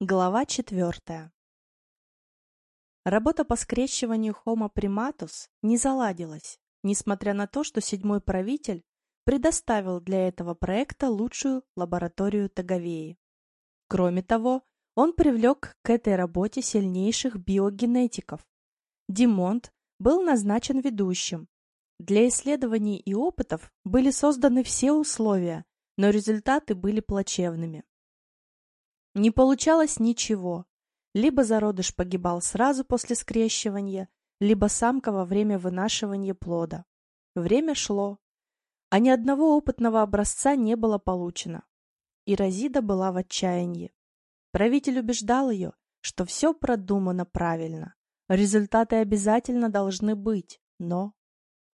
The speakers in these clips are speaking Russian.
Глава четвертая. Работа по скрещиванию Homo primatus не заладилась, несмотря на то, что седьмой правитель предоставил для этого проекта лучшую лабораторию Таговеи. Кроме того, он привлек к этой работе сильнейших биогенетиков. Димонт был назначен ведущим. Для исследований и опытов были созданы все условия, но результаты были плачевными. Не получалось ничего. Либо зародыш погибал сразу после скрещивания, либо самка во время вынашивания плода. Время шло, а ни одного опытного образца не было получено. И Розида была в отчаянии. Правитель убеждал ее, что все продумано правильно. Результаты обязательно должны быть, но...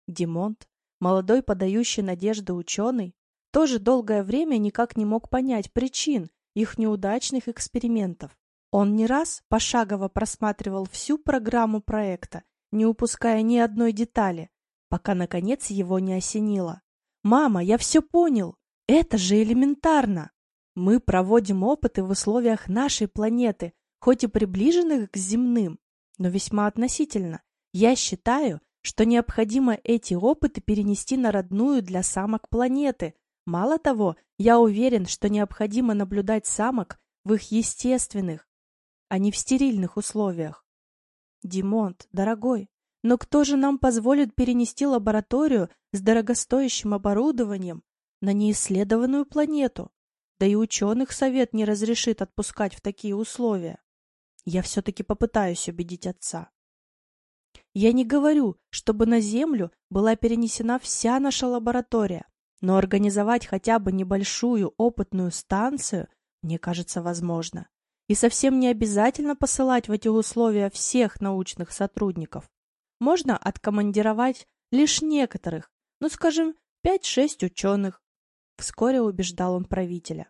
Димонт, молодой подающий надежды ученый, тоже долгое время никак не мог понять причин, их неудачных экспериментов. Он не раз пошагово просматривал всю программу проекта, не упуская ни одной детали, пока, наконец, его не осенило. «Мама, я все понял! Это же элементарно! Мы проводим опыты в условиях нашей планеты, хоть и приближенных к земным, но весьма относительно. Я считаю, что необходимо эти опыты перенести на родную для самок планеты, Мало того, я уверен, что необходимо наблюдать самок в их естественных, а не в стерильных условиях. Димонт, дорогой, но кто же нам позволит перенести лабораторию с дорогостоящим оборудованием на неисследованную планету? Да и ученых совет не разрешит отпускать в такие условия. Я все-таки попытаюсь убедить отца. Я не говорю, чтобы на Землю была перенесена вся наша лаборатория. Но организовать хотя бы небольшую опытную станцию, мне кажется, возможно. И совсем не обязательно посылать в эти условия всех научных сотрудников. Можно откомандировать лишь некоторых, ну, скажем, пять-шесть ученых. Вскоре убеждал он правителя.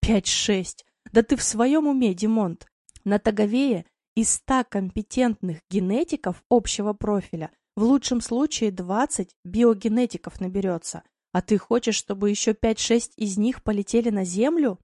Пять-шесть! Да ты в своем уме, Димонт! На Таговее из ста компетентных генетиков общего профиля в лучшем случае двадцать биогенетиков наберется – а ты хочешь, чтобы еще пять-шесть из них полетели на Землю?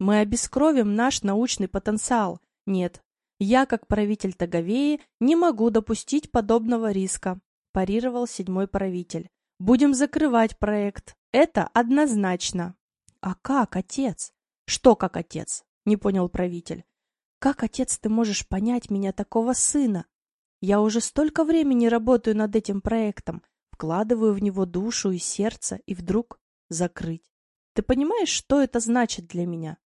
Мы обескровим наш научный потенциал. Нет, я, как правитель Таговеи, не могу допустить подобного риска, парировал седьмой правитель. Будем закрывать проект. Это однозначно. А как, отец? Что как отец? Не понял правитель. Как, отец, ты можешь понять меня, такого сына? Я уже столько времени работаю над этим проектом, вкладываю в него душу и сердце, и вдруг закрыть. Ты понимаешь, что это значит для меня?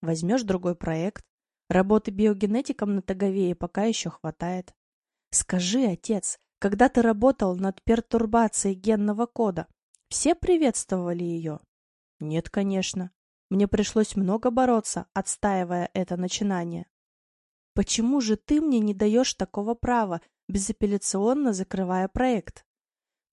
Возьмешь другой проект. Работы биогенетиком на Таговее пока еще хватает. Скажи, отец, когда ты работал над пертурбацией генного кода, все приветствовали ее? Нет, конечно. Мне пришлось много бороться, отстаивая это начинание. Почему же ты мне не даешь такого права, безапелляционно закрывая проект?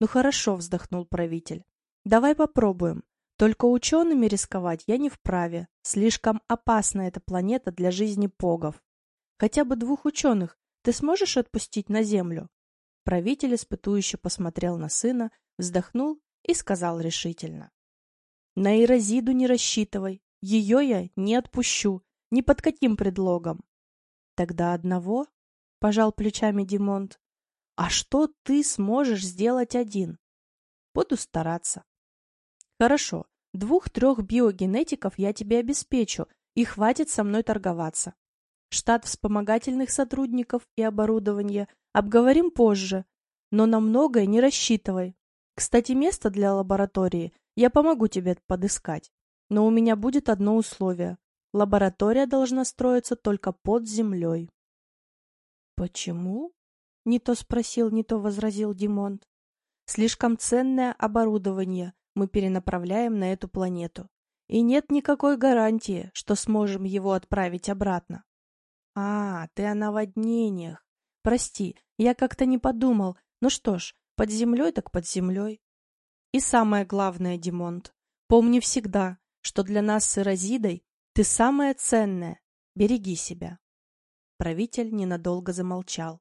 «Ну хорошо», — вздохнул правитель. «Давай попробуем. Только учеными рисковать я не вправе. Слишком опасна эта планета для жизни погов. Хотя бы двух ученых ты сможешь отпустить на Землю?» Правитель испытующе посмотрел на сына, вздохнул и сказал решительно. «На Ирозиду не рассчитывай. Ее я не отпущу. Ни под каким предлогом». «Тогда одного?» — пожал плечами Димонт. А что ты сможешь сделать один? Буду стараться. Хорошо, двух-трех биогенетиков я тебе обеспечу, и хватит со мной торговаться. Штат вспомогательных сотрудников и оборудования обговорим позже, но на многое не рассчитывай. Кстати, место для лаборатории я помогу тебе подыскать. Но у меня будет одно условие. Лаборатория должна строиться только под землей. Почему? Не то спросил, не то возразил Димонт. Слишком ценное оборудование мы перенаправляем на эту планету. И нет никакой гарантии, что сможем его отправить обратно. А, ты о наводнениях. Прости, я как-то не подумал. Ну что ж, под землей так под землей. И самое главное, Димонт, помни всегда, что для нас с Ирозидой ты самое ценное. Береги себя. Правитель ненадолго замолчал.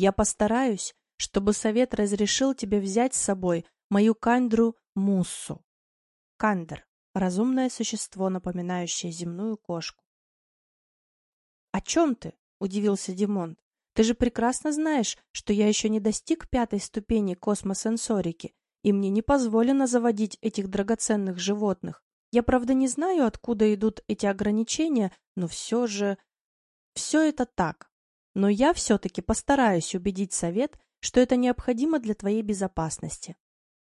Я постараюсь, чтобы совет разрешил тебе взять с собой мою кандру Муссу. Кандр — разумное существо, напоминающее земную кошку. «О чем ты?» — удивился Димонт. «Ты же прекрасно знаешь, что я еще не достиг пятой ступени космосенсорики, и мне не позволено заводить этих драгоценных животных. Я, правда, не знаю, откуда идут эти ограничения, но все же... Все это так. Но я все-таки постараюсь убедить совет, что это необходимо для твоей безопасности.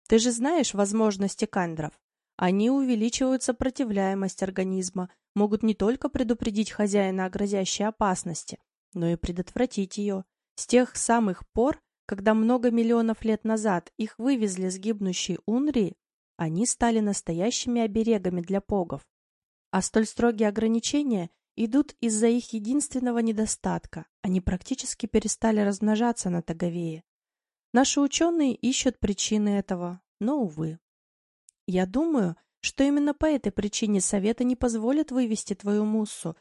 Ты же знаешь возможности кандров. Они увеличивают сопротивляемость организма, могут не только предупредить хозяина о грозящей опасности, но и предотвратить ее. С тех самых пор, когда много миллионов лет назад их вывезли с гибнущей Унрии, они стали настоящими оберегами для погов. А столь строгие ограничения идут из-за их единственного недостатка. Они практически перестали размножаться на Таговее. Наши ученые ищут причины этого, но, увы. Я думаю, что именно по этой причине Советы не позволят вывести твою Муссу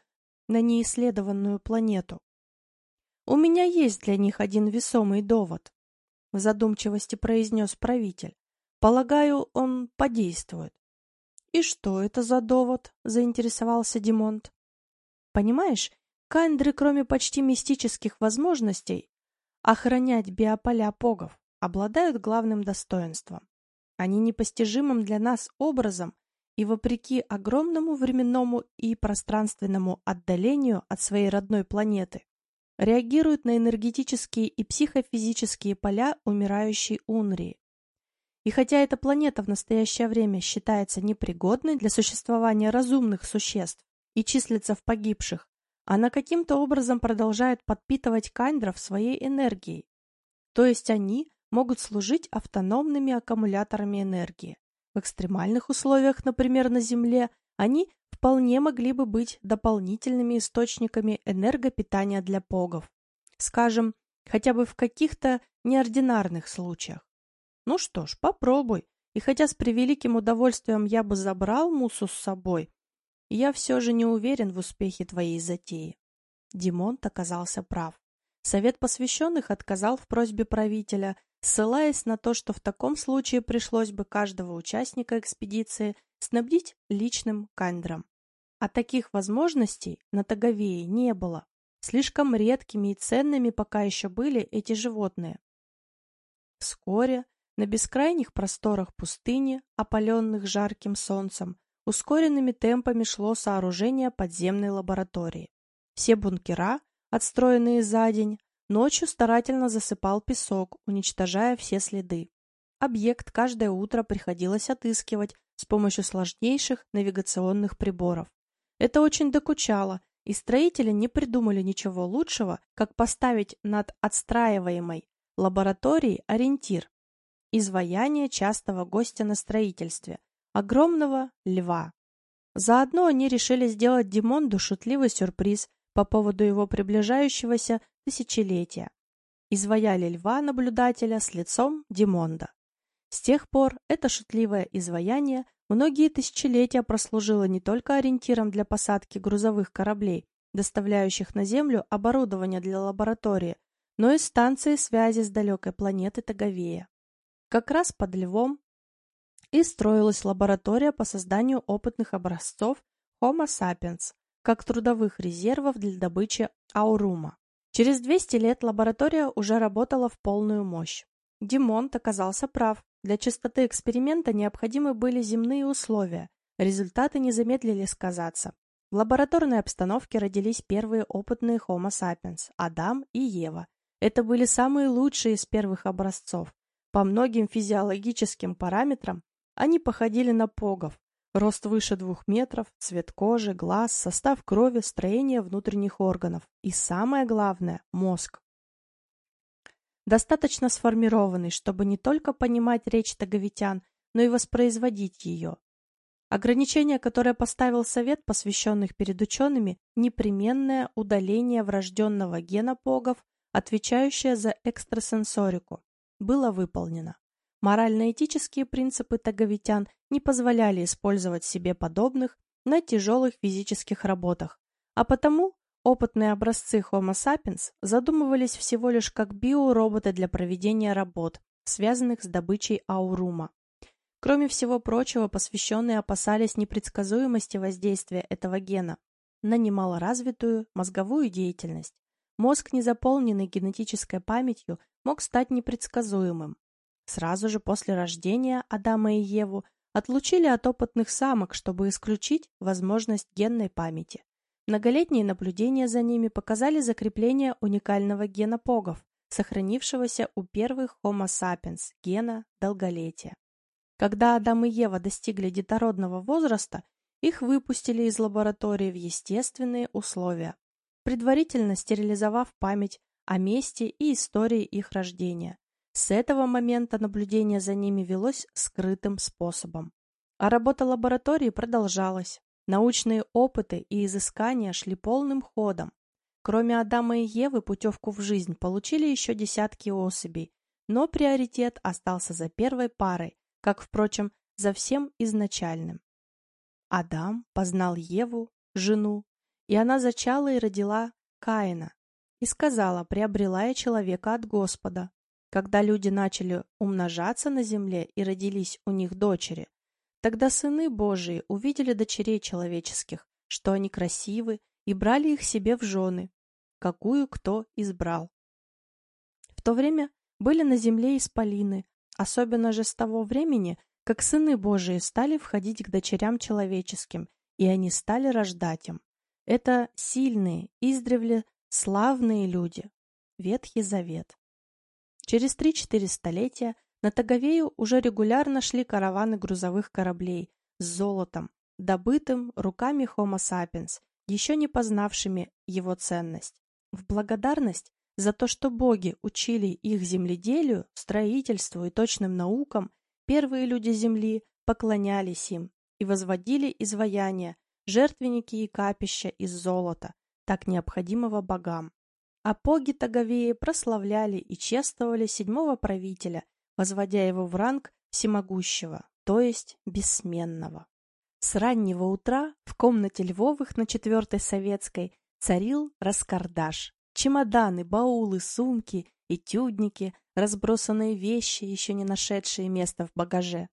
на неисследованную планету. У меня есть для них один весомый довод, в задумчивости произнес правитель. Полагаю, он подействует. И что это за довод? заинтересовался Димонт. Понимаешь, кандры, кроме почти мистических возможностей охранять биополя погов, обладают главным достоинством. Они непостижимым для нас образом и вопреки огромному временному и пространственному отдалению от своей родной планеты реагируют на энергетические и психофизические поля умирающей Унрии. И хотя эта планета в настоящее время считается непригодной для существования разумных существ и числится в погибших, она каким-то образом продолжает подпитывать кандров своей энергией. То есть они могут служить автономными аккумуляторами энергии. В экстремальных условиях, например, на Земле, они вполне могли бы быть дополнительными источниками энергопитания для погов. Скажем, хотя бы в каких-то неординарных случаях. Ну что ж, попробуй. И хотя с превеликим удовольствием я бы забрал Мусу с собой, я все же не уверен в успехе твоей затеи. Димонт оказался прав. Совет посвященных отказал в просьбе правителя, ссылаясь на то, что в таком случае пришлось бы каждого участника экспедиции снабдить личным кандром. А таких возможностей на Таговее не было. Слишком редкими и ценными пока еще были эти животные. Вскоре на бескрайних просторах пустыни, опаленных жарким солнцем, ускоренными темпами шло сооружение подземной лаборатории. Все бункера, отстроенные за день, ночью старательно засыпал песок, уничтожая все следы. Объект каждое утро приходилось отыскивать с помощью сложнейших навигационных приборов. Это очень докучало, и строители не придумали ничего лучшего, как поставить над отстраиваемой лабораторией ориентир – изваяние частого гостя на строительстве, огромного льва. Заодно они решили сделать Димонду шутливый сюрприз по поводу его приближающегося тысячелетия. Изваяли льва-наблюдателя с лицом Димонда. С тех пор это шутливое изваяние многие тысячелетия прослужило не только ориентиром для посадки грузовых кораблей, доставляющих на Землю оборудование для лаборатории, но и станции связи с далекой планетой Таговея. Как раз под Львом и строилась лаборатория по созданию опытных образцов Homo sapiens, как трудовых резервов для добычи аурума. Через 200 лет лаборатория уже работала в полную мощь. Димонт оказался прав. Для чистоты эксперимента необходимы были земные условия. Результаты не замедлили сказаться. В лабораторной обстановке родились первые опытные Homo sapiens – Адам и Ева. Это были самые лучшие из первых образцов. По многим физиологическим параметрам они походили на погов. Рост выше двух метров, цвет кожи, глаз, состав крови, строение внутренних органов. И самое главное – мозг достаточно сформированный, чтобы не только понимать речь таговитян, но и воспроизводить ее. Ограничение, которое поставил Совет посвященных перед учеными, непременное удаление врожденного гена погов, отвечающее за экстрасенсорику, было выполнено. Морально-этические принципы таговитян не позволяли использовать себе подобных на тяжелых физических работах, а потому Опытные образцы Homo sapiens задумывались всего лишь как биороботы для проведения работ, связанных с добычей аурума. Кроме всего прочего, посвященные опасались непредсказуемости воздействия этого гена. на немалоразвитую мозговую деятельность. Мозг, не заполненный генетической памятью, мог стать непредсказуемым. Сразу же после рождения Адама и Еву отлучили от опытных самок, чтобы исключить возможность генной памяти. Многолетние наблюдения за ними показали закрепление уникального гена погов, сохранившегося у первых Homo sapiens, гена долголетия. Когда Адам и Ева достигли детородного возраста, их выпустили из лаборатории в естественные условия, предварительно стерилизовав память о месте и истории их рождения. С этого момента наблюдение за ними велось скрытым способом. А работа лаборатории продолжалась. Научные опыты и изыскания шли полным ходом. Кроме Адама и Евы путевку в жизнь получили еще десятки особей, но приоритет остался за первой парой, как, впрочем, за всем изначальным. Адам познал Еву, жену, и она зачала и родила Каина, и сказала, приобрела я человека от Господа. Когда люди начали умножаться на земле и родились у них дочери, тогда сыны Божии увидели дочерей человеческих, что они красивы, и брали их себе в жены, какую кто избрал. В то время были на земле исполины, особенно же с того времени, как сыны Божии стали входить к дочерям человеческим, и они стали рождать им. Это сильные, издревле славные люди. Ветхий Завет. Через 3-4 столетия на Таговею уже регулярно шли караваны грузовых кораблей с золотом, добытым руками Homo sapiens, еще не познавшими его ценность. В благодарность за то, что боги учили их земледелию, строительству и точным наукам, первые люди земли поклонялись им и возводили изваяния, жертвенники и капища из золота, так необходимого богам. Апоги Таговеи прославляли и чествовали седьмого правителя, возводя его в ранг всемогущего, то есть бессменного. С раннего утра в комнате Львовых на четвертой советской царил раскардаш. Чемоданы, баулы, сумки, этюдники, разбросанные вещи, еще не нашедшие места в багаже.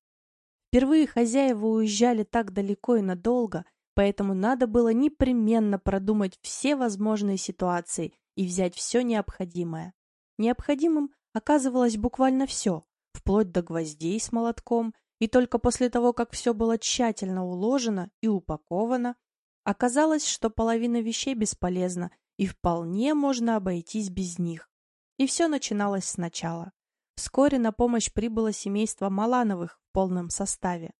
Впервые хозяева уезжали так далеко и надолго, поэтому надо было непременно продумать все возможные ситуации и взять все необходимое. Необходимым оказывалось буквально все, вплоть до гвоздей с молотком, и только после того, как все было тщательно уложено и упаковано, оказалось, что половина вещей бесполезна, и вполне можно обойтись без них. И все начиналось сначала. Вскоре на помощь прибыло семейство Малановых в полном составе.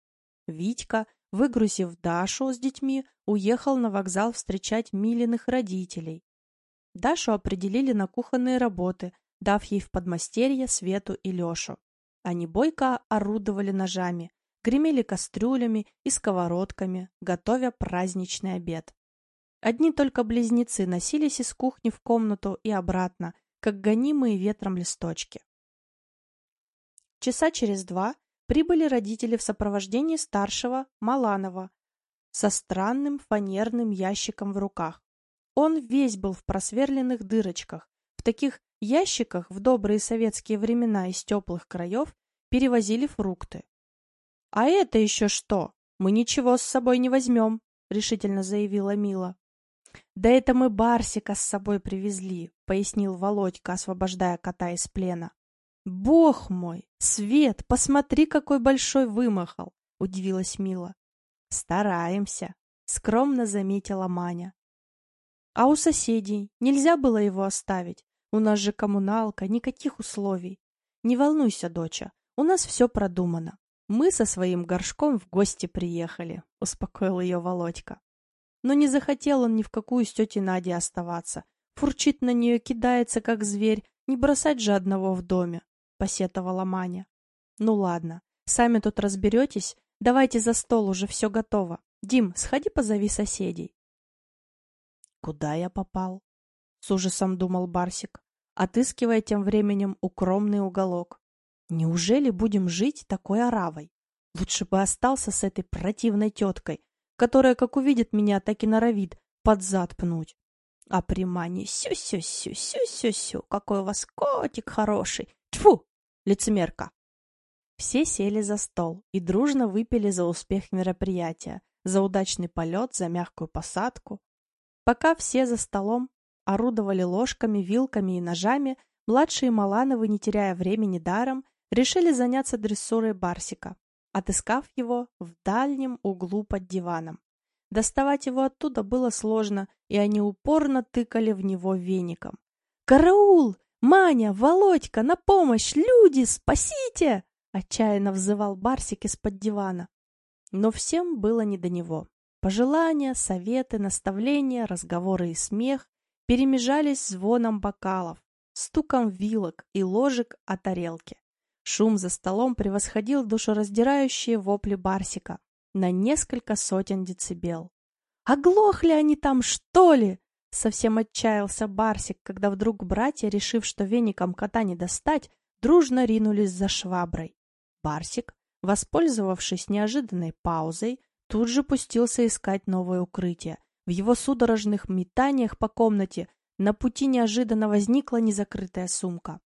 Витька, выгрузив Дашу с детьми, уехал на вокзал встречать Милиных родителей. Дашу определили на кухонные работы, дав ей в подмастерье Свету и Лешу. Они бойко орудовали ножами, гремели кастрюлями и сковородками, готовя праздничный обед. Одни только близнецы носились из кухни в комнату и обратно, как гонимые ветром листочки. Часа через два прибыли родители в сопровождении старшего Маланова со странным фанерным ящиком в руках. Он весь был в просверленных дырочках. В таких ящиках в добрые советские времена из теплых краев перевозили фрукты. — А это еще что? Мы ничего с собой не возьмем, — решительно заявила Мила. — Да это мы Барсика с собой привезли, — пояснил Володька, освобождая кота из плена. — Бог мой! Свет, посмотри, какой большой вымахал! — удивилась Мила. — Стараемся, — скромно заметила Маня. А у соседей нельзя было его оставить. У нас же коммуналка, никаких условий. Не волнуйся, доча, у нас все продумано. Мы со своим горшком в гости приехали, успокоил ее Володька. Но не захотел он ни в какую с тетей Надей оставаться. Фурчит на нее, кидается, как зверь. Не бросать же одного в доме, посетовала Маня. Ну ладно, сами тут разберетесь. Давайте за стол, уже все готово. Дим, сходи позови соседей. Куда я попал? С ужасом думал Барсик, отыскивая тем временем укромный уголок. Неужели будем жить такой оравой? Лучше бы остался с этой противной теткой, которая, как увидит меня, так и норовит под зад пнуть. А при Мане сю-сю-сю-сю-сю-сю, какой у вас котик хороший. Тьфу, лицемерка. Все сели за стол и дружно выпили за успех мероприятия, за удачный полет, за мягкую посадку. Пока все за столом орудовали ложками, вилками и ножами, младшие Малановы, не теряя времени даром, решили заняться дрессурой Барсика, отыскав его в дальнем углу под диваном. Доставать его оттуда было сложно, и они упорно тыкали в него веником. «Караул! Маня! Володька! На помощь! Люди! Спасите!» Отчаянно взывал Барсик из-под дивана. Но всем было не до него. Пожелания, советы, наставления, разговоры и смех перемежались звоном бокалов, стуком вилок и ложек о тарелке. Шум за столом превосходил душераздирающие вопли Барсика на несколько сотен децибел. «Оглохли они там, что ли?» Совсем отчаялся Барсик, когда вдруг братья, решив, что веником кота не достать, дружно ринулись за шваброй. Барсик, воспользовавшись неожиданной паузой, тут же пустился искать новое укрытие. В его судорожных метаниях по комнате на пути неожиданно возникла незакрытая сумка.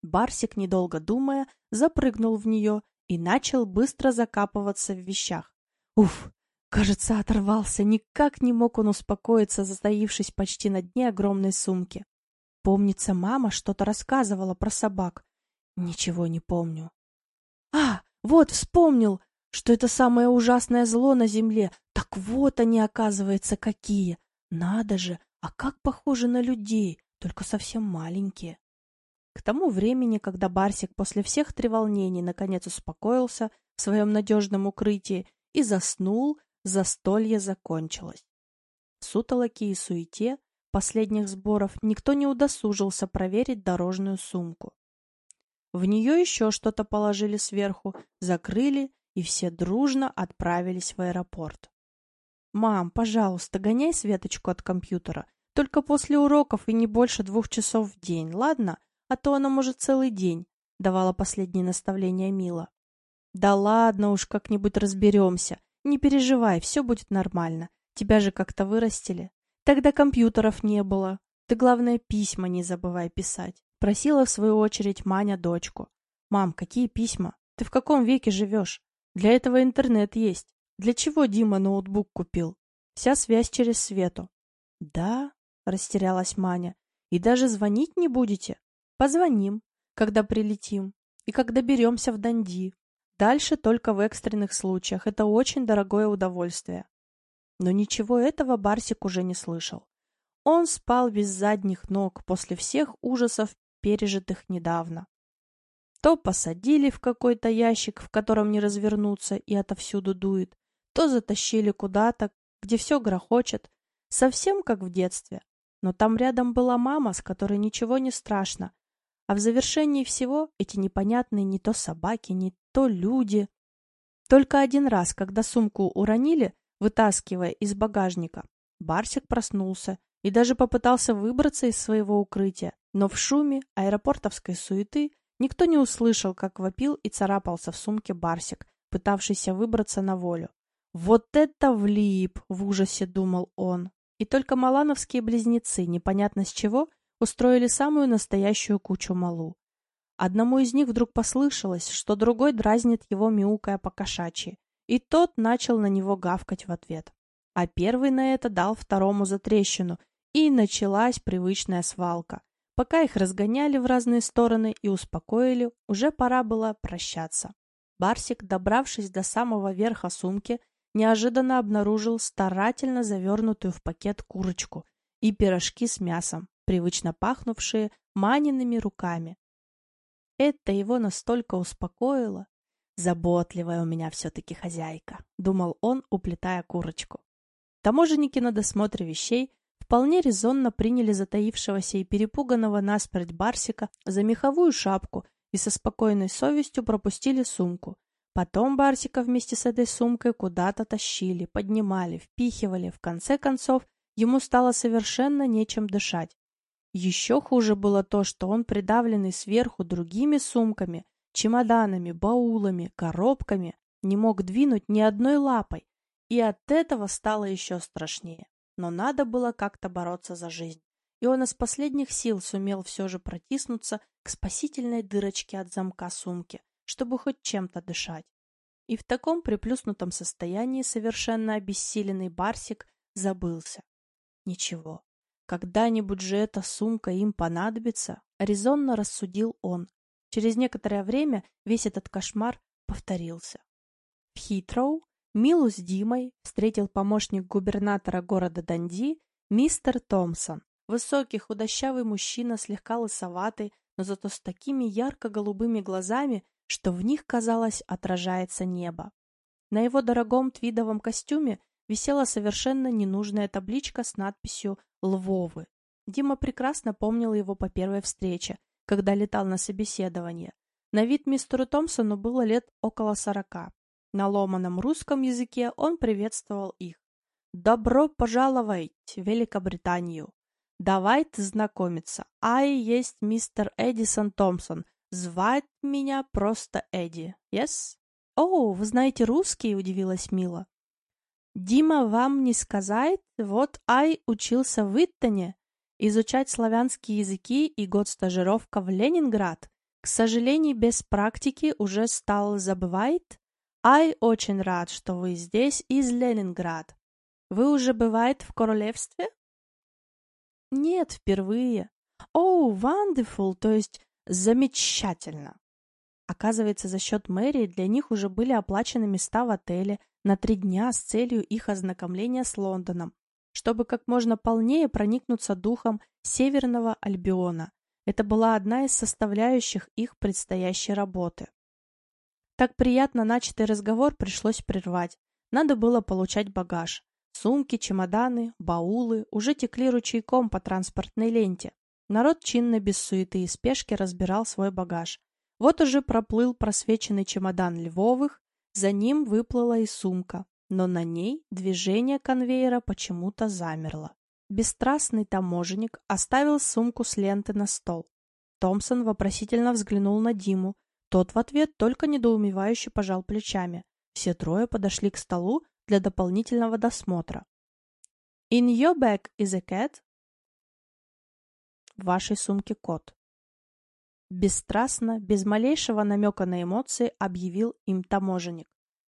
Барсик, недолго думая, запрыгнул в нее и начал быстро закапываться в вещах. Уф! Кажется, оторвался, никак не мог он успокоиться, затаившись почти на дне огромной сумки. Помнится, мама что-то рассказывала про собак. Ничего не помню. А, вот, вспомнил, что это самое ужасное зло на земле. Так вот они, оказывается, какие. Надо же, а как похожи на людей, только совсем маленькие. К тому времени, когда Барсик после всех треволнений наконец успокоился в своем надежном укрытии и заснул, застолье закончилось. В сутолоке и суете последних сборов никто не удосужился проверить дорожную сумку. В нее еще что-то положили сверху, закрыли, и все дружно отправились в аэропорт. «Мам, пожалуйста, гоняй Светочку от компьютера, только после уроков и не больше двух часов в день, ладно? А то она может целый день», — давала последние наставления Мила. «Да ладно уж, как-нибудь разберемся. Не переживай, все будет нормально. Тебя же как-то вырастили. Тогда компьютеров не было. Ты, главное, письма не забывай писать. Просила, в свою очередь, Маня дочку. «Мам, какие письма? Ты в каком веке живешь? Для этого интернет есть. Для чего Дима ноутбук купил? Вся связь через Свету». «Да?» — растерялась Маня. «И даже звонить не будете? Позвоним, когда прилетим. И когда беремся в Данди. Дальше только в экстренных случаях. Это очень дорогое удовольствие. Но ничего этого Барсик уже не слышал. Он спал без задних ног после всех ужасов, пережитых недавно. То посадили в какой-то ящик, в котором не развернуться и отовсюду дует, то затащили куда-то, где все грохочет, совсем как в детстве. Но там рядом была мама, с которой ничего не страшно, а в завершении всего эти непонятные не то собаки, не то люди. Только один раз, когда сумку уронили, вытаскивая из багажника, Барсик проснулся и даже попытался выбраться из своего укрытия, но в шуме аэропортовской суеты никто не услышал, как вопил и царапался в сумке Барсик, пытавшийся выбраться на волю. «Вот это влип!» — в ужасе думал он. И только малановские близнецы, непонятно с чего, устроили самую настоящую кучу малу. Одному из них вдруг послышалось, что другой дразнит его мяукая по-кошачьи, и тот начал на него гавкать в ответ. А первый на это дал второму затрещину, и началась привычная свалка. Пока их разгоняли в разные стороны и успокоили, уже пора было прощаться. Барсик, добравшись до самого верха сумки, неожиданно обнаружил старательно завернутую в пакет курочку и пирожки с мясом, привычно пахнувшие маниными руками. Это его настолько успокоило. Заботливая у меня все-таки хозяйка, думал он, уплетая курочку. Таможенники на досмотре вещей вполне резонно приняли затаившегося и перепуганного насмерть Барсика за меховую шапку и со спокойной совестью пропустили сумку. Потом Барсика вместе с этой сумкой куда-то тащили, поднимали, впихивали. В конце концов, ему стало совершенно нечем дышать. Еще хуже было то, что он, придавленный сверху другими сумками, чемоданами, баулами, коробками, не мог двинуть ни одной лапой, и от этого стало еще страшнее. Но надо было как-то бороться за жизнь, и он из последних сил сумел все же протиснуться к спасительной дырочке от замка сумки, чтобы хоть чем-то дышать. И в таком приплюснутом состоянии совершенно обессиленный Барсик забылся. Ничего. Когда-нибудь же эта сумка им понадобится, резонно рассудил он. Через некоторое время весь этот кошмар повторился. В Хитроу Милу с Димой встретил помощник губернатора города Данди мистер Томпсон. Высокий худощавый мужчина, слегка лысоватый, но зато с такими ярко-голубыми глазами, что в них, казалось, отражается небо. На его дорогом твидовом костюме висела совершенно ненужная табличка с надписью «Львовы». Дима прекрасно помнил его по первой встрече, когда летал на собеседование. На вид мистеру Томпсону было лет около сорока. На ломаном русском языке он приветствовал их. «Добро пожаловать в Великобританию! Давайте знакомиться. Ай есть мистер Эдисон Томпсон. Звать меня просто Эдди. Yes?» «О, вы знаете русский?» – удивилась Мила. «Дима вам не сказать? Вот Ай учился в Иттоне. Изучать славянские языки и год стажировка в Ленинград. К сожалению, без практики уже стал забывать. Ай очень рад, что вы здесь из Ленинград. Вы уже бывает в королевстве? Нет, впервые. О, oh, wonderful, то есть замечательно. Оказывается, за счет мэрии для них уже были оплачены места в отеле на три дня с целью их ознакомления с Лондоном, чтобы как можно полнее проникнуться духом Северного Альбиона. Это была одна из составляющих их предстоящей работы. Так приятно начатый разговор пришлось прервать. Надо было получать багаж. Сумки, чемоданы, баулы уже текли ручейком по транспортной ленте. Народ чинно, без суеты и спешки разбирал свой багаж. Вот уже проплыл просвеченный чемодан Львовых, за ним выплыла и сумка, но на ней движение конвейера почему-то замерло. Бесстрастный таможенник оставил сумку с ленты на стол. Томпсон вопросительно взглянул на Диму, тот в ответ только недоумевающе пожал плечами. Все трое подошли к столу для дополнительного досмотра. «In your bag is a cat?» В вашей сумке кот. Бесстрастно, без малейшего намека на эмоции, объявил им таможенник.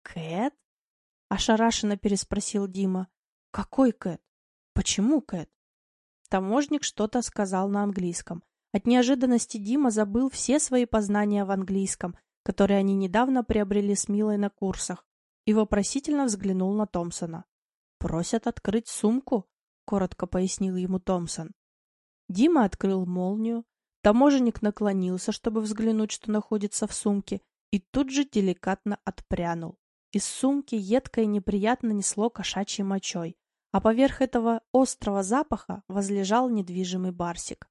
«Кэт?» – ошарашенно переспросил Дима. «Какой Кэт? Почему Кэт?» Таможник что-то сказал на английском. От неожиданности Дима забыл все свои познания в английском, которые они недавно приобрели с Милой на курсах, и вопросительно взглянул на Томпсона. «Просят открыть сумку», — коротко пояснил ему Томпсон. Дима открыл молнию, таможенник наклонился, чтобы взглянуть, что находится в сумке, и тут же деликатно отпрянул. Из сумки едко и неприятно несло кошачьей мочой, а поверх этого острого запаха возлежал недвижимый барсик.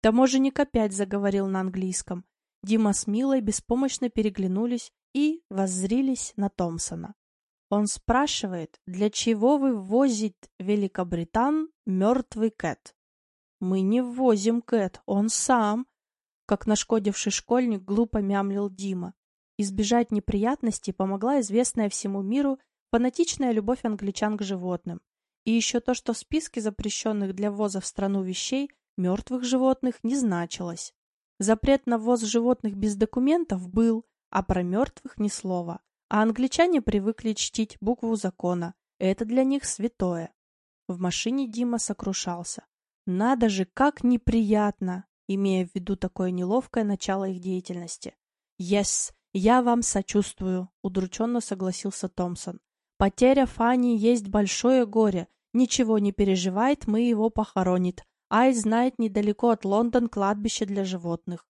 Таможенник опять заговорил на английском. Дима с Милой беспомощно переглянулись и воззрились на Томпсона. Он спрашивает, для чего вы ввозит Великобритан мертвый Кэт? Мы не ввозим Кэт, он сам. Как нашкодивший школьник глупо мямлил Дима. Избежать неприятностей помогла известная всему миру фанатичная любовь англичан к животным. И еще то, что в списке запрещенных для ввоза в страну вещей Мертвых животных не значилось. Запрет на ввоз животных без документов был, а про мертвых ни слова. А англичане привыкли чтить букву закона. Это для них святое. В машине Дима сокрушался. Надо же, как неприятно, имея в виду такое неловкое начало их деятельности. «Yes, я вам сочувствую», — удрученно согласился Томпсон. «Потеря Фанни есть большое горе. Ничего не переживает, мы его похоронит. Ай знает недалеко от Лондон кладбище для животных.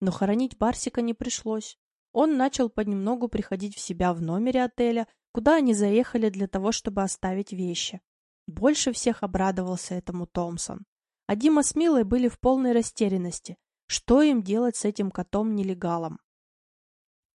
Но хоронить Барсика не пришлось. Он начал понемногу приходить в себя в номере отеля, куда они заехали для того, чтобы оставить вещи. Больше всех обрадовался этому Томпсон. А Дима с Милой были в полной растерянности. Что им делать с этим котом-нелегалом?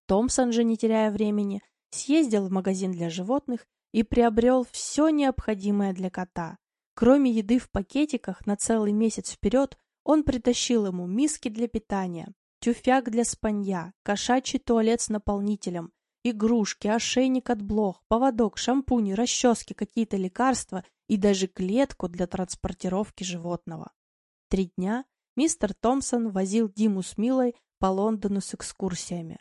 Томпсон же, не теряя времени, съездил в магазин для животных и приобрел все необходимое для кота. Кроме еды в пакетиках на целый месяц вперед, он притащил ему миски для питания, тюфяк для спанья, кошачий туалет с наполнителем, игрушки, ошейник от блох, поводок, шампуни, расчески, какие-то лекарства и даже клетку для транспортировки животного. Три дня мистер Томпсон возил Диму с Милой по Лондону с экскурсиями.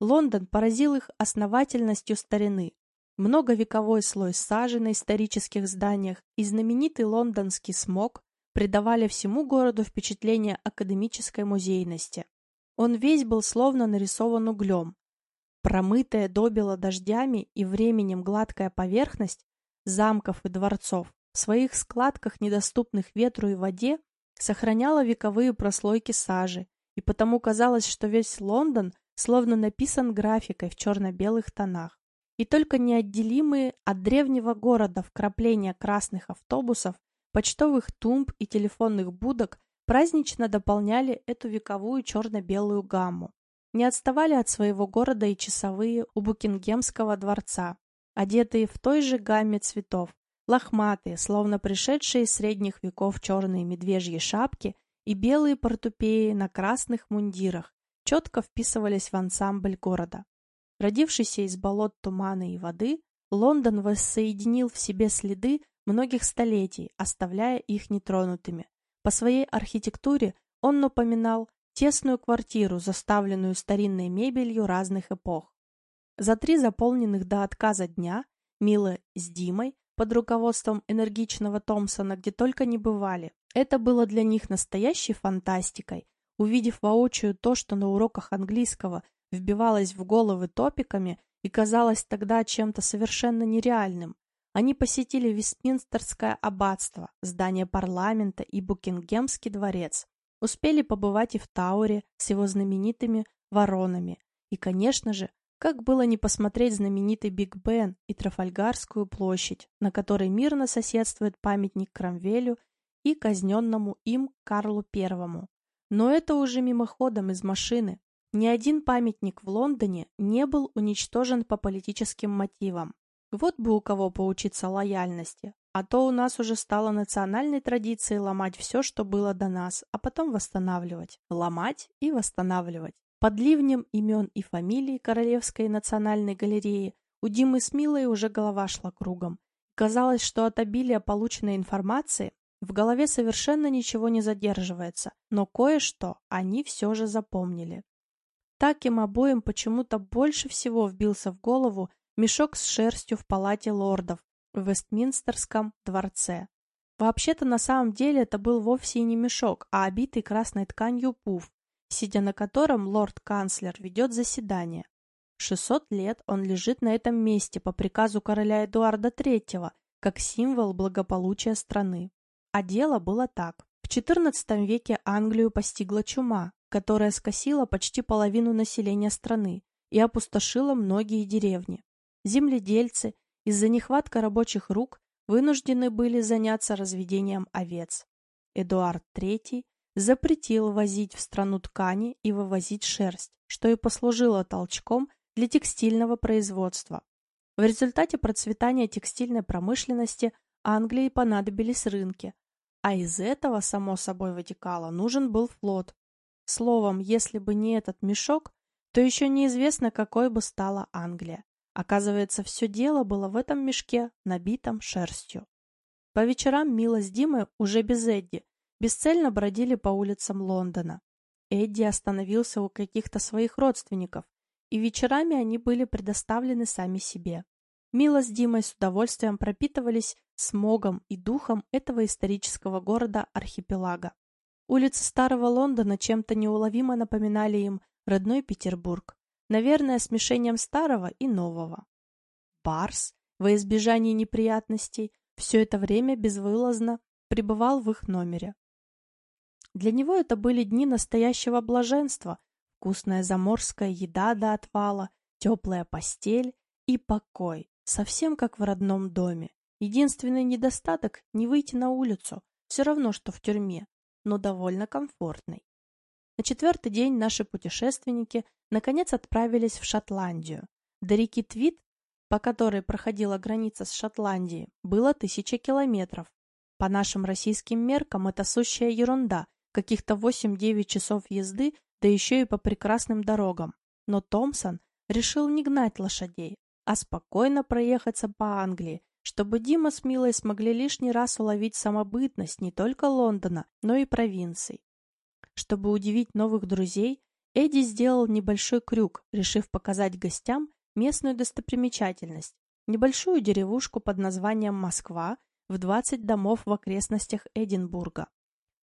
Лондон поразил их основательностью старины. Многовековой слой сажи на исторических зданиях и знаменитый лондонский смог придавали всему городу впечатление академической музейности. Он весь был словно нарисован углем. Промытая добила дождями и временем гладкая поверхность замков и дворцов в своих складках, недоступных ветру и воде, сохраняла вековые прослойки сажи, и потому казалось, что весь Лондон словно написан графикой в черно-белых тонах. И только неотделимые от древнего города вкрапления красных автобусов, почтовых тумб и телефонных будок празднично дополняли эту вековую черно-белую гамму. Не отставали от своего города и часовые у Букингемского дворца, одетые в той же гамме цветов, лохматые, словно пришедшие из средних веков черные медвежьи шапки и белые портупеи на красных мундирах четко вписывались в ансамбль города. Родившийся из болот тумана и воды, Лондон воссоединил в себе следы многих столетий, оставляя их нетронутыми. По своей архитектуре он напоминал тесную квартиру, заставленную старинной мебелью разных эпох. За три заполненных до отказа дня Мила с Димой под руководством энергичного Томпсона где только не бывали. Это было для них настоящей фантастикой. Увидев воочию то, что на уроках английского вбивалось в головы топиками и казалось тогда чем-то совершенно нереальным, они посетили Вестминстерское аббатство, здание парламента и Букингемский дворец, успели побывать и в Тауре с его знаменитыми воронами, и, конечно же, как было не посмотреть знаменитый Биг Бен и Трафальгарскую площадь, на которой мирно соседствует памятник Крамвелю и казненному им Карлу Первому. Но это уже мимоходом из машины. Ни один памятник в Лондоне не был уничтожен по политическим мотивам. Вот бы у кого поучиться лояльности, а то у нас уже стало национальной традицией ломать все, что было до нас, а потом восстанавливать. Ломать и восстанавливать. Под ливнем имен и фамилий Королевской национальной галереи у Димы с Милой уже голова шла кругом. Казалось, что от обилия полученной информации в голове совершенно ничего не задерживается, но кое-что они все же запомнили. Так им обоим почему-то больше всего вбился в голову мешок с шерстью в палате лордов в Вестминстерском дворце. Вообще-то на самом деле это был вовсе и не мешок, а обитый красной тканью пуф, сидя на котором лорд-канцлер ведет заседание. 600 лет он лежит на этом месте по приказу короля Эдуарда III, как символ благополучия страны. А дело было так. В XIV веке Англию постигла чума, которая скосила почти половину населения страны и опустошила многие деревни. Земледельцы из-за нехватка рабочих рук вынуждены были заняться разведением овец. Эдуард III запретил возить в страну ткани и вывозить шерсть, что и послужило толчком для текстильного производства. В результате процветания текстильной промышленности Англии понадобились рынки, а из этого, само собой, вытекало, нужен был флот. Словом, если бы не этот мешок, то еще неизвестно, какой бы стала Англия. Оказывается, все дело было в этом мешке, набитом шерстью. По вечерам Мила с Димой уже без Эдди бесцельно бродили по улицам Лондона. Эдди остановился у каких-то своих родственников, и вечерами они были предоставлены сами себе. Мила с Димой с удовольствием пропитывались смогом и духом этого исторического города-архипелага. Улицы старого Лондона чем-то неуловимо напоминали им родной Петербург, наверное, смешением старого и нового. Барс, во избежание неприятностей, все это время безвылазно пребывал в их номере. Для него это были дни настоящего блаженства, вкусная заморская еда до отвала, теплая постель и покой, совсем как в родном доме. Единственный недостаток – не выйти на улицу, все равно, что в тюрьме, но довольно комфортный. На четвертый день наши путешественники наконец отправились в Шотландию. До реки Твит, по которой проходила граница с Шотландией, было тысяча километров. По нашим российским меркам это сущая ерунда, каких-то 8-9 часов езды, да еще и по прекрасным дорогам. Но Томпсон решил не гнать лошадей, а спокойно проехаться по Англии, чтобы Дима с Милой смогли лишний раз уловить самобытность не только Лондона, но и провинций. Чтобы удивить новых друзей, Эдди сделал небольшой крюк, решив показать гостям местную достопримечательность небольшую деревушку под названием Москва в 20 домов в окрестностях Эдинбурга.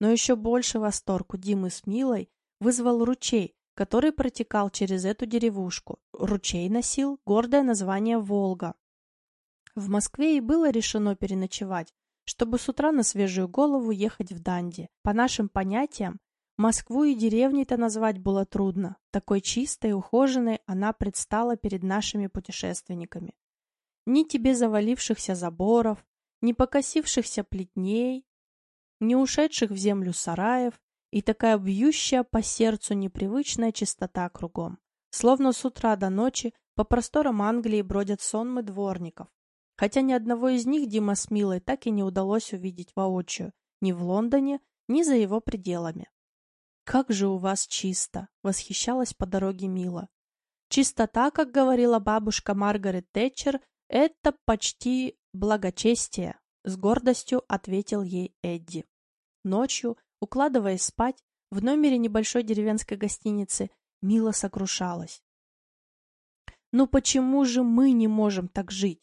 Но еще больше восторг у Димы с Милой вызвал ручей, который протекал через эту деревушку. Ручей носил гордое название Волга. В Москве и было решено переночевать, чтобы с утра на свежую голову ехать в Данди. По нашим понятиям, Москву и деревней-то назвать было трудно. Такой чистой и ухоженной она предстала перед нашими путешественниками. Ни тебе завалившихся заборов, ни покосившихся плетней, ни ушедших в землю сараев, и такая бьющая по сердцу непривычная чистота кругом. Словно с утра до ночи по просторам Англии бродят сонмы дворников. Хотя ни одного из них Дима с Милой так и не удалось увидеть воочию, ни в Лондоне, ни за его пределами. «Как же у вас чисто!» — восхищалась по дороге Мила. «Чистота, как говорила бабушка Маргарет Тэтчер, это почти благочестие», — с гордостью ответил ей Эдди. Ночью, укладываясь спать, в номере небольшой деревенской гостиницы Мила сокрушалась. «Ну почему же мы не можем так жить?»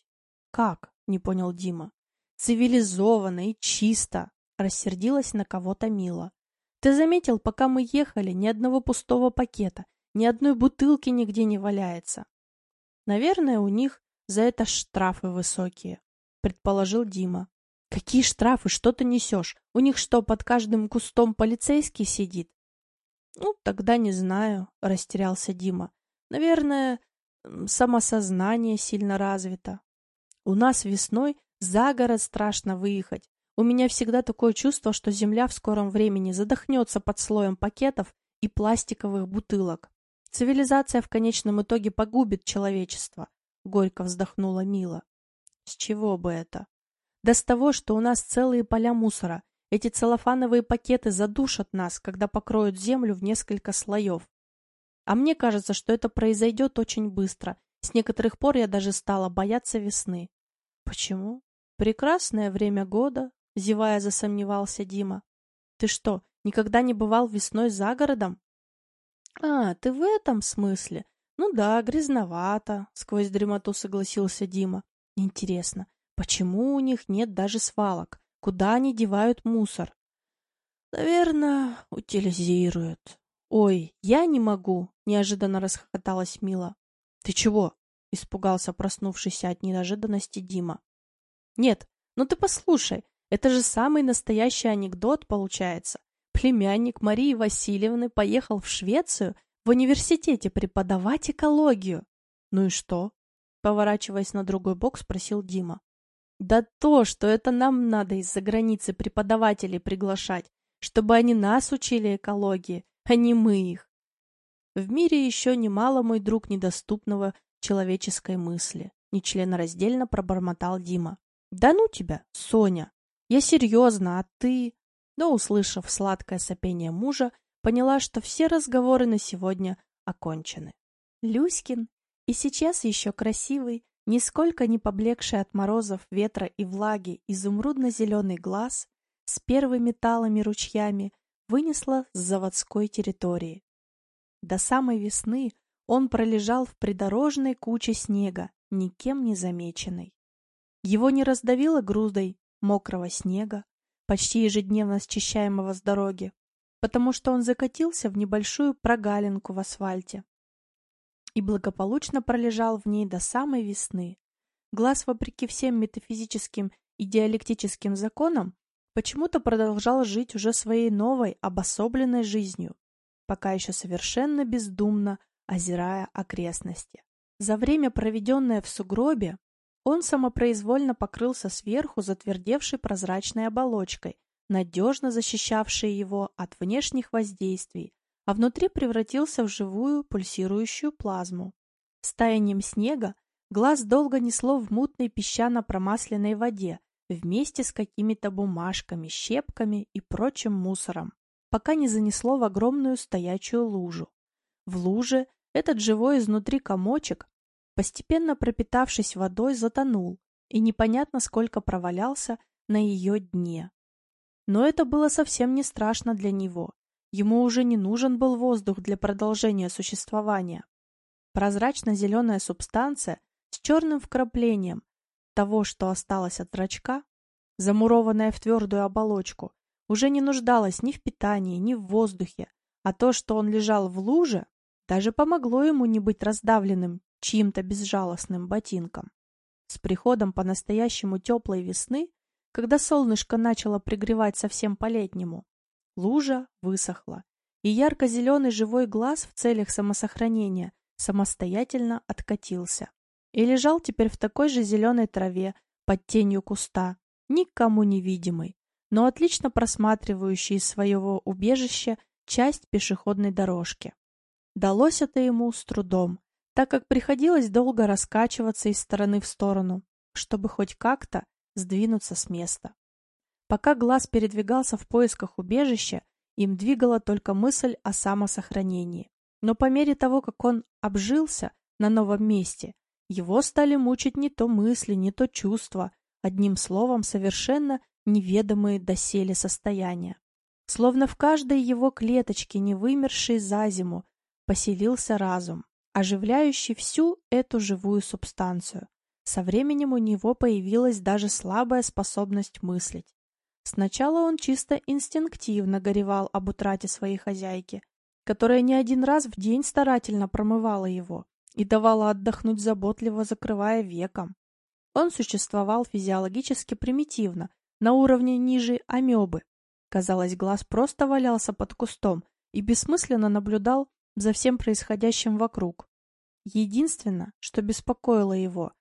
«Как?» — не понял Дима. «Цивилизованно и чисто!» — рассердилась на кого-то Мила. Ты заметил, пока мы ехали, ни одного пустого пакета, ни одной бутылки нигде не валяется. Наверное, у них за это штрафы высокие, предположил Дима. Какие штрафы? Что ты несешь? У них что, под каждым кустом полицейский сидит? Ну, тогда не знаю, растерялся Дима. Наверное, самосознание сильно развито. У нас весной за город страшно выехать. У меня всегда такое чувство, что Земля в скором времени задохнется под слоем пакетов и пластиковых бутылок. Цивилизация в конечном итоге погубит человечество, — горько вздохнула Мила. С чего бы это? Да с того, что у нас целые поля мусора. Эти целлофановые пакеты задушат нас, когда покроют землю в несколько слоев. А мне кажется, что это произойдет очень быстро. С некоторых пор я даже стала бояться весны. Почему? Прекрасное время года, — зевая засомневался Дима. «Ты что, никогда не бывал весной за городом?» «А, ты в этом смысле? Ну да, грязновато», — сквозь дремоту согласился Дима. «Интересно, почему у них нет даже свалок? Куда они девают мусор?» «Наверное, утилизируют». «Ой, я не могу», — неожиданно расхохоталась Мила. «Ты чего?» — испугался проснувшийся от неожиданности Дима. «Нет, ну ты послушай, это же самый настоящий анекдот получается. Племянник Марии Васильевны поехал в Швецию в университете преподавать экологию. Ну и что? Поворачиваясь на другой бок, спросил Дима. Да то, что это нам надо из-за границы преподавателей приглашать, чтобы они нас учили экологии, а не мы их. В мире еще немало, мой друг, недоступного человеческой мысли. Нечленораздельно пробормотал Дима. Да ну тебя, Соня! Я серьезно, а ты...» Но, услышав сладкое сопение мужа, поняла, что все разговоры на сегодня окончены. Люськин, и сейчас еще красивый, нисколько не поблекший от морозов, ветра и влаги, изумрудно-зеленый глаз с первыми талыми ручьями вынесла с заводской территории. До самой весны он пролежал в придорожной куче снега, никем не замеченный. Его не раздавило грудой мокрого снега, почти ежедневно счищаемого с дороги, потому что он закатился в небольшую прогалинку в асфальте и благополучно пролежал в ней до самой весны. Глаз, вопреки всем метафизическим и диалектическим законам, почему-то продолжал жить уже своей новой, обособленной жизнью, пока еще совершенно бездумно озирая окрестности. За время, проведенное в сугробе, он самопроизвольно покрылся сверху затвердевшей прозрачной оболочкой, надежно защищавшей его от внешних воздействий, а внутри превратился в живую пульсирующую плазму. С таянием снега глаз долго несло в мутной песчано-промасленной воде вместе с какими-то бумажками, щепками и прочим мусором, пока не занесло в огромную стоячую лужу. В луже этот живой изнутри комочек постепенно пропитавшись водой, затонул и непонятно сколько провалялся на ее дне. Но это было совсем не страшно для него. Ему уже не нужен был воздух для продолжения существования. Прозрачно-зеленая субстанция с черным вкраплением того, что осталось от зрачка, замурованная в твердую оболочку, уже не нуждалась ни в питании, ни в воздухе, а то, что он лежал в луже, даже помогло ему не быть раздавленным чьим-то безжалостным ботинком. С приходом по-настоящему теплой весны, когда солнышко начало пригревать совсем по-летнему, лужа высохла, и ярко-зеленый живой глаз в целях самосохранения самостоятельно откатился и лежал теперь в такой же зеленой траве под тенью куста, никому не видимый, но отлично просматривающий из своего убежища часть пешеходной дорожки. Далось это ему с трудом, так как приходилось долго раскачиваться из стороны в сторону, чтобы хоть как-то сдвинуться с места. Пока глаз передвигался в поисках убежища, им двигала только мысль о самосохранении. Но по мере того, как он обжился на новом месте, его стали мучить не то мысли, не то чувства, одним словом, совершенно неведомые доселе состояния. Словно в каждой его клеточке, не вымершей за зиму, поселился разум оживляющий всю эту живую субстанцию. Со временем у него появилась даже слабая способность мыслить. Сначала он чисто инстинктивно горевал об утрате своей хозяйки, которая не один раз в день старательно промывала его и давала отдохнуть заботливо, закрывая веком. Он существовал физиологически примитивно, на уровне ниже амебы. Казалось, глаз просто валялся под кустом и бессмысленно наблюдал за всем происходящим вокруг. Единственное, что беспокоило его,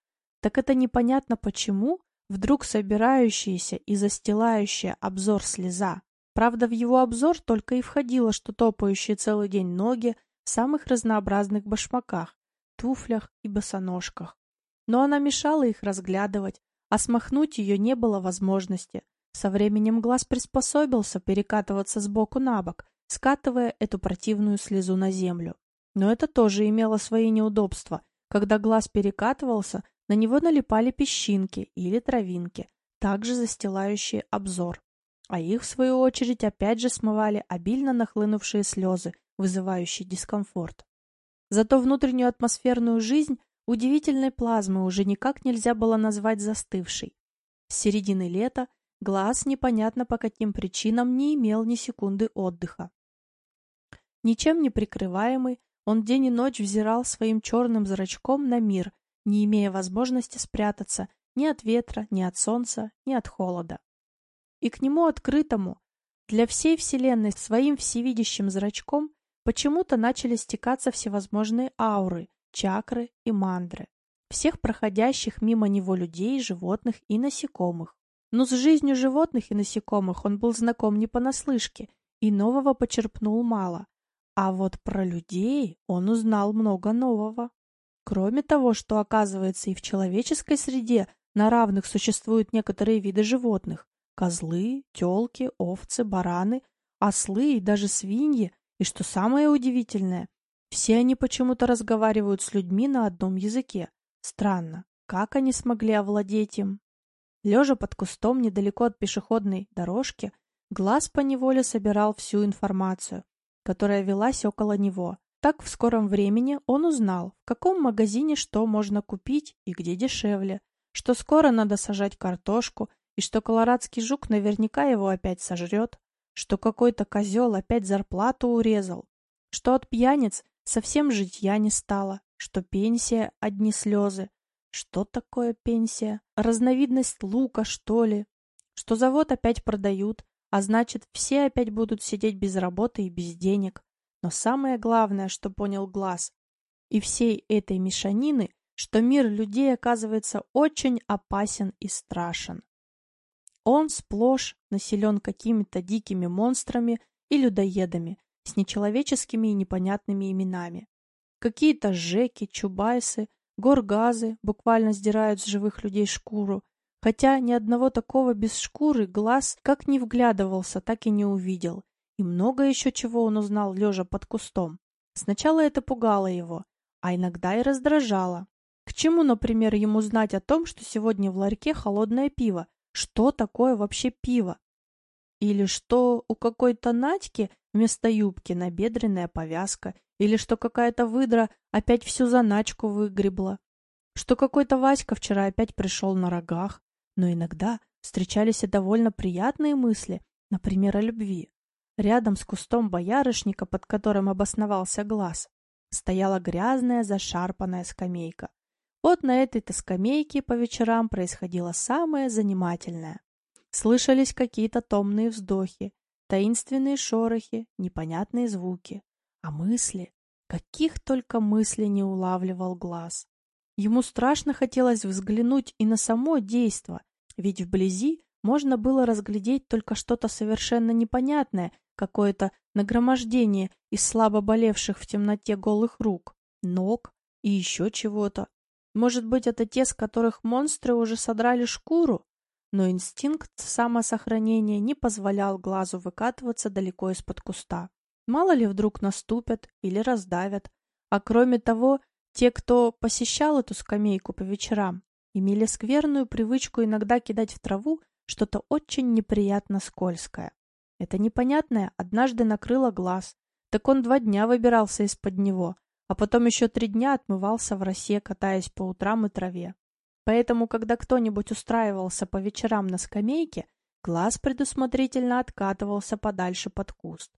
так это непонятно почему вдруг собирающаяся и застилающая обзор слеза. Правда, в его обзор только и входило, что топающие целый день ноги в самых разнообразных башмаках, туфлях и босоножках. Но она мешала их разглядывать, а смахнуть ее не было возможности. Со временем глаз приспособился перекатываться сбоку на бок, скатывая эту противную слезу на землю. Но это тоже имело свои неудобства. Когда глаз перекатывался, на него налипали песчинки или травинки, также застилающие обзор. А их, в свою очередь, опять же смывали обильно нахлынувшие слезы, вызывающие дискомфорт. Зато внутреннюю атмосферную жизнь удивительной плазмы уже никак нельзя было назвать застывшей. С середины лета глаз непонятно по каким причинам не имел ни секунды отдыха. Ничем не прикрываемый, он день и ночь взирал своим черным зрачком на мир, не имея возможности спрятаться ни от ветра, ни от солнца, ни от холода. И к нему открытому, для всей Вселенной своим всевидящим зрачком почему-то начали стекаться всевозможные ауры, чакры и мандры, всех проходящих мимо него людей, животных и насекомых. Но с жизнью животных и насекомых он был знаком не понаслышке, и нового почерпнул мало, а вот про людей он узнал много нового. Кроме того, что, оказывается, и в человеческой среде на равных существуют некоторые виды животных – козлы, телки, овцы, бараны, ослы и даже свиньи, и что самое удивительное, все они почему-то разговаривают с людьми на одном языке. Странно, как они смогли овладеть им? Лежа под кустом недалеко от пешеходной дорожки, глаз поневоле собирал всю информацию, которая велась около него. Так в скором времени он узнал, в каком магазине что можно купить и где дешевле, что скоро надо сажать картошку, и что колорадский жук наверняка его опять сожрет, что какой-то козел опять зарплату урезал, что от пьяниц совсем житья не стало, что пенсия — одни слезы. Что такое пенсия? Разновидность лука, что ли? Что завод опять продают, а значит, все опять будут сидеть без работы и без денег. Но самое главное, что понял Глаз, и всей этой мешанины, что мир людей оказывается очень опасен и страшен. Он сплошь населен какими-то дикими монстрами и людоедами с нечеловеческими и непонятными именами. Какие-то жеки, чубайсы, горгазы буквально сдирают с живых людей шкуру, Хотя ни одного такого без шкуры глаз как не вглядывался, так и не увидел. И много еще чего он узнал, лежа под кустом. Сначала это пугало его, а иногда и раздражало. К чему, например, ему знать о том, что сегодня в ларьке холодное пиво? Что такое вообще пиво? Или что у какой-то Надьки вместо юбки набедренная повязка? Или что какая-то выдра опять всю заначку выгребла? что какой-то Васька вчера опять пришел на рогах, но иногда встречались и довольно приятные мысли, например, о любви. Рядом с кустом боярышника, под которым обосновался глаз, стояла грязная зашарпанная скамейка. Вот на этой-то скамейке по вечерам происходило самое занимательное. Слышались какие-то томные вздохи, таинственные шорохи, непонятные звуки. А мысли, каких только мыслей не улавливал глаз. Ему страшно хотелось взглянуть и на само действо, ведь вблизи можно было разглядеть только что-то совершенно непонятное, какое-то нагромождение из слабо болевших в темноте голых рук, ног и еще чего-то. Может быть, это те, с которых монстры уже содрали шкуру? Но инстинкт самосохранения не позволял глазу выкатываться далеко из-под куста. Мало ли вдруг наступят или раздавят. А кроме того, те, кто посещал эту скамейку по вечерам, имели скверную привычку иногда кидать в траву что-то очень неприятно скользкое. Это непонятное однажды накрыло глаз, так он два дня выбирался из-под него, а потом еще три дня отмывался в росе, катаясь по утрам и траве. Поэтому, когда кто-нибудь устраивался по вечерам на скамейке, глаз предусмотрительно откатывался подальше под куст.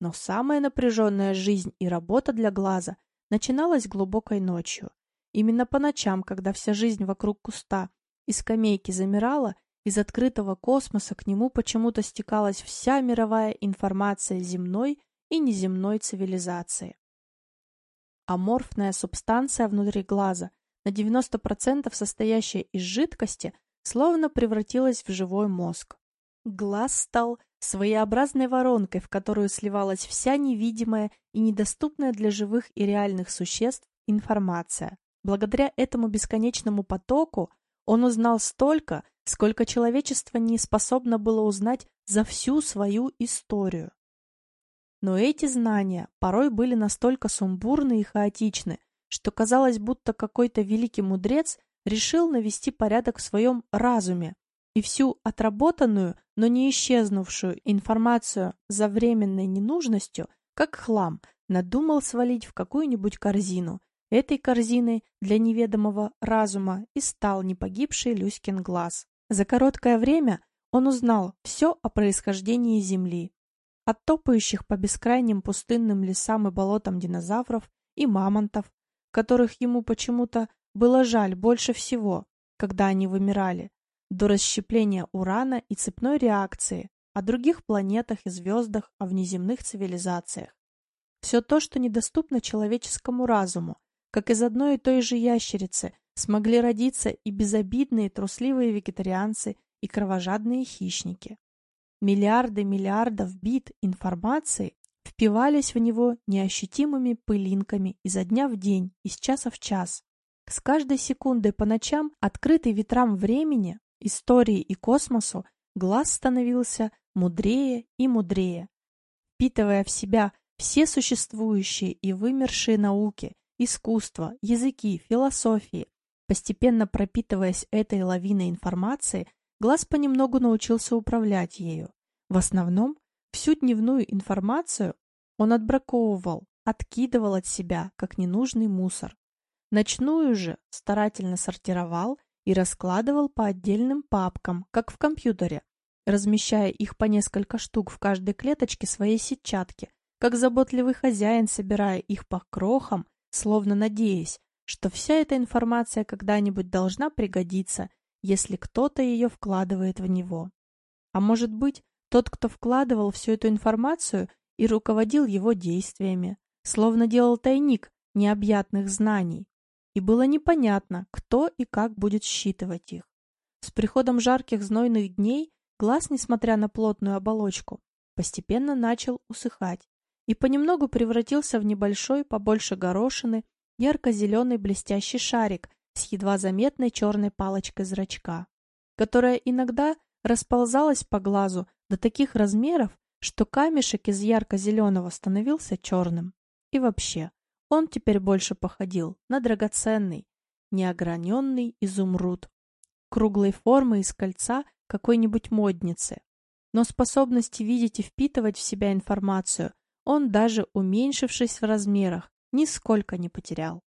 Но самая напряженная жизнь и работа для глаза начиналась глубокой ночью. Именно по ночам, когда вся жизнь вокруг куста и скамейки замирала, из открытого космоса к нему почему-то стекалась вся мировая информация земной и неземной цивилизации. Аморфная субстанция внутри глаза, на 90% состоящая из жидкости, словно превратилась в живой мозг. Глаз стал своеобразной воронкой, в которую сливалась вся невидимая и недоступная для живых и реальных существ информация. Благодаря этому бесконечному потоку он узнал столько, сколько человечество не способно было узнать за всю свою историю. Но эти знания порой были настолько сумбурны и хаотичны, что казалось, будто какой-то великий мудрец решил навести порядок в своем разуме и всю отработанную, но не исчезнувшую информацию за временной ненужностью, как хлам, надумал свалить в какую-нибудь корзину. Этой корзиной для неведомого разума и стал не погибший Люськин глаз. За короткое время он узнал все о происхождении Земли. От топающих по бескрайним пустынным лесам и болотам динозавров и мамонтов, которых ему почему-то было жаль больше всего, когда они вымирали, до расщепления урана и цепной реакции, о других планетах и звездах, о внеземных цивилизациях. Все то, что недоступно человеческому разуму, как из одной и той же ящерицы смогли родиться и безобидные трусливые вегетарианцы, и кровожадные хищники. Миллиарды миллиардов бит информации впивались в него неощутимыми пылинками изо дня в день, из часа в час. С каждой секундой по ночам, открытый ветрам времени, истории и космосу, глаз становился мудрее и мудрее, впитывая в себя все существующие и вымершие науки, искусство, языки, философии, Постепенно пропитываясь этой лавиной информации, глаз понемногу научился управлять ею. В основном, всю дневную информацию он отбраковывал, откидывал от себя, как ненужный мусор. Ночную же старательно сортировал и раскладывал по отдельным папкам, как в компьютере, размещая их по несколько штук в каждой клеточке своей сетчатки, как заботливый хозяин, собирая их по крохам, словно надеясь, что вся эта информация когда-нибудь должна пригодиться, если кто-то ее вкладывает в него. А может быть, тот, кто вкладывал всю эту информацию и руководил его действиями, словно делал тайник необъятных знаний, и было непонятно, кто и как будет считывать их. С приходом жарких знойных дней глаз, несмотря на плотную оболочку, постепенно начал усыхать и понемногу превратился в небольшой, побольше горошины, ярко-зеленый блестящий шарик с едва заметной черной палочкой зрачка, которая иногда расползалась по глазу до таких размеров, что камешек из ярко-зеленого становился черным. И вообще, он теперь больше походил на драгоценный, неограненный изумруд, круглой формы из кольца какой-нибудь модницы. Но способности видеть и впитывать в себя информацию он, даже уменьшившись в размерах, нисколько не потерял.